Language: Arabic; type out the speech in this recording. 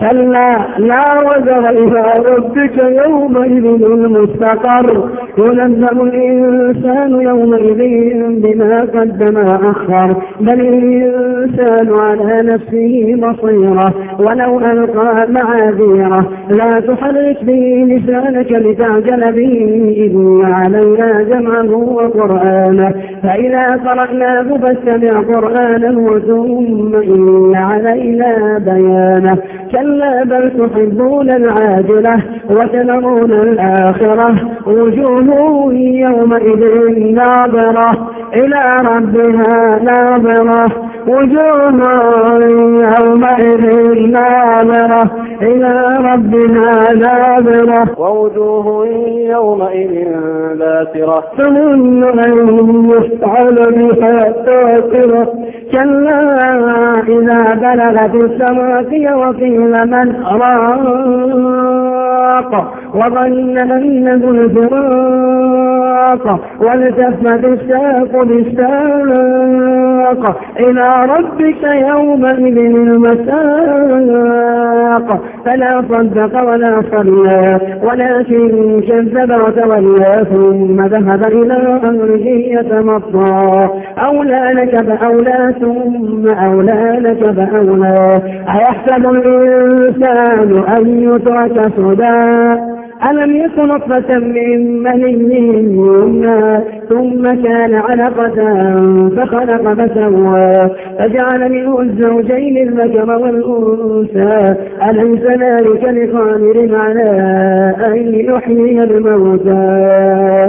كلا لا وزر إلى ربك يومئذ المستقر. ينبأ الإنسان يومئذ بما قدم وأخر. بل الإنسان على نفسه بصيرة. ولو ألقى معاذيره. لا تحرك به لسانك لتعجل به. إن علينا جمعه وقرآنه. فإذا قرأناه فاتبع قرآنه ثم إن علينا بيانه. كلا بل تحبون العاجلة وتنرون الآخرة. وجوه يومئذ ناظرة إلى ربها ناظرة. وجوه يومئذ ناظرة إلى ربها ناظرة. ووجوه يومئذ باسرة. تظن أن يفعل بها تاكرة كلا إذا بلغت السماء وقيل من راق وظن أنه الفراق. والتفت الساق بالساق. إلى ربك يومئذ المساق. فلا صدق ولا صلى ولكن كذب وتولى ثم ذهب إلى أمره يتمطى. أولى لك فأولى ثم أولى لك فأولى أيحسب الإنسان أن يترك سدى؟ ألم يكن نطفة من مني يمنى ثم كان علقة فخلق فسوى فجعل منه الزوجين الذكر والأنثى. أليس ذلك لقادر على أن يحيي الموتى؟